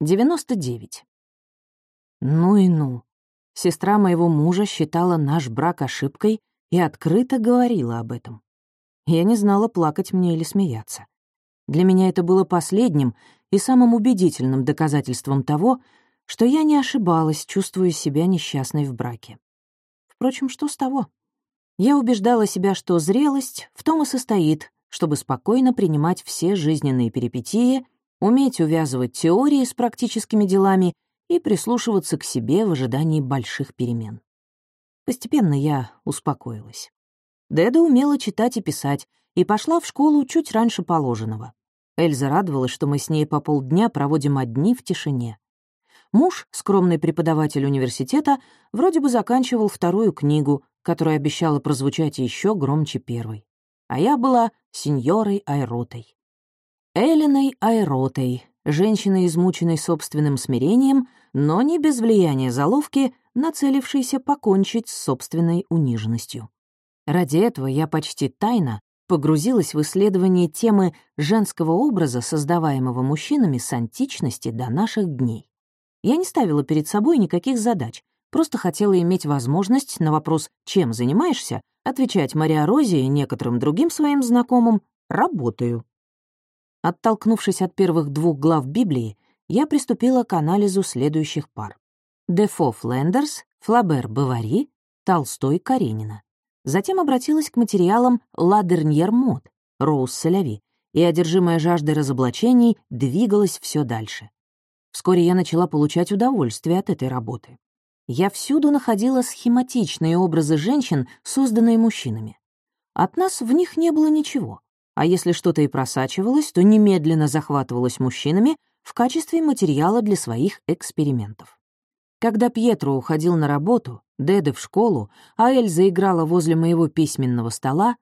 99. Ну и ну. Сестра моего мужа считала наш брак ошибкой и открыто говорила об этом. Я не знала, плакать мне или смеяться. Для меня это было последним и самым убедительным доказательством того, что я не ошибалась, чувствуя себя несчастной в браке. Впрочем, что с того? Я убеждала себя, что зрелость в том и состоит, чтобы спокойно принимать все жизненные перипетии, уметь увязывать теории с практическими делами и прислушиваться к себе в ожидании больших перемен. Постепенно я успокоилась. Деда умела читать и писать, и пошла в школу чуть раньше положенного. Эльза радовалась, что мы с ней по полдня проводим одни в тишине. Муж, скромный преподаватель университета, вроде бы заканчивал вторую книгу, которая обещала прозвучать еще громче первой. А я была сеньорой Айротой. Эллиной Айротой, женщиной, измученной собственным смирением, но не без влияния заловки, нацелившейся покончить с собственной униженностью. Ради этого я почти тайно погрузилась в исследование темы женского образа, создаваемого мужчинами с античности до наших дней. Я не ставила перед собой никаких задач, просто хотела иметь возможность на вопрос «Чем занимаешься?» отвечать Мария Розе и некоторым другим своим знакомым «Работаю». Оттолкнувшись от первых двух глав Библии, я приступила к анализу следующих пар. Дефо Флендерс, Флабер Бавари, Толстой Каренина. Затем обратилась к материалам Ла Дерньер Мод, Роуз Соляви, и, одержимая жаждой разоблачений, двигалась все дальше. Вскоре я начала получать удовольствие от этой работы. Я всюду находила схематичные образы женщин, созданные мужчинами. От нас в них не было ничего, а если что-то и просачивалось, то немедленно захватывалось мужчинами в качестве материала для своих экспериментов. Когда Пьетро уходил на работу, Деда в школу, а Эльза играла возле моего письменного стола,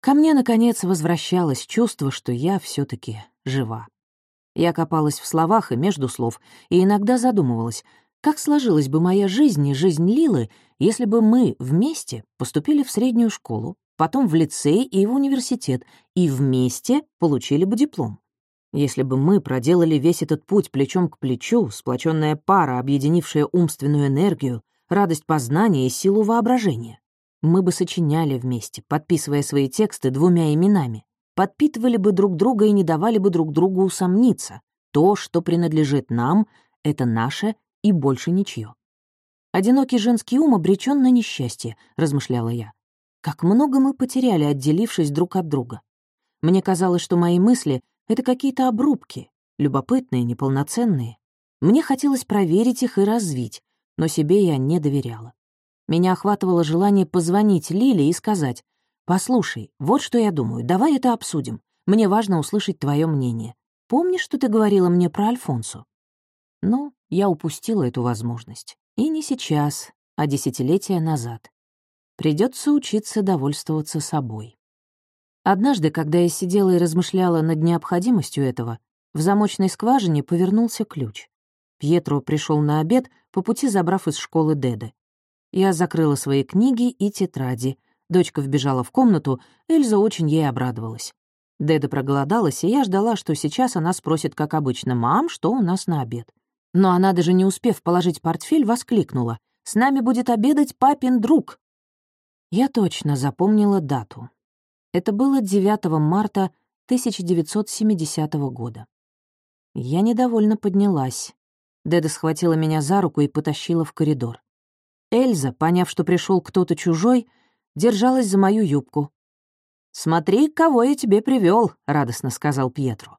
ко мне, наконец, возвращалось чувство, что я все таки жива. Я копалась в словах и между слов, и иногда задумывалась, как сложилась бы моя жизнь и жизнь Лилы, если бы мы вместе поступили в среднюю школу, потом в лицей и в университет, и вместе получили бы диплом. Если бы мы проделали весь этот путь плечом к плечу, сплоченная пара, объединившая умственную энергию, радость познания и силу воображения, мы бы сочиняли вместе, подписывая свои тексты двумя именами подпитывали бы друг друга и не давали бы друг другу усомниться. То, что принадлежит нам, — это наше и больше ничье. «Одинокий женский ум обречен на несчастье», — размышляла я. «Как много мы потеряли, отделившись друг от друга. Мне казалось, что мои мысли — это какие-то обрубки, любопытные, неполноценные. Мне хотелось проверить их и развить, но себе я не доверяла. Меня охватывало желание позвонить Лиле и сказать, «Послушай, вот что я думаю, давай это обсудим. Мне важно услышать твое мнение. Помнишь, что ты говорила мне про Альфонсу?» Но я упустила эту возможность. И не сейчас, а десятилетия назад. Придется учиться довольствоваться собой. Однажды, когда я сидела и размышляла над необходимостью этого, в замочной скважине повернулся ключ. Пьетро пришел на обед, по пути забрав из школы Деды. Я закрыла свои книги и тетради — Дочка вбежала в комнату, Эльза очень ей обрадовалась. Деда проголодалась, и я ждала, что сейчас она спросит, как обычно, «Мам, что у нас на обед?» Но она, даже не успев положить портфель, воскликнула. «С нами будет обедать папин друг!» Я точно запомнила дату. Это было 9 марта 1970 года. Я недовольно поднялась. Деда схватила меня за руку и потащила в коридор. Эльза, поняв, что пришел кто-то чужой, держалась за мою юбку. «Смотри, кого я тебе привел, радостно сказал Пьетро.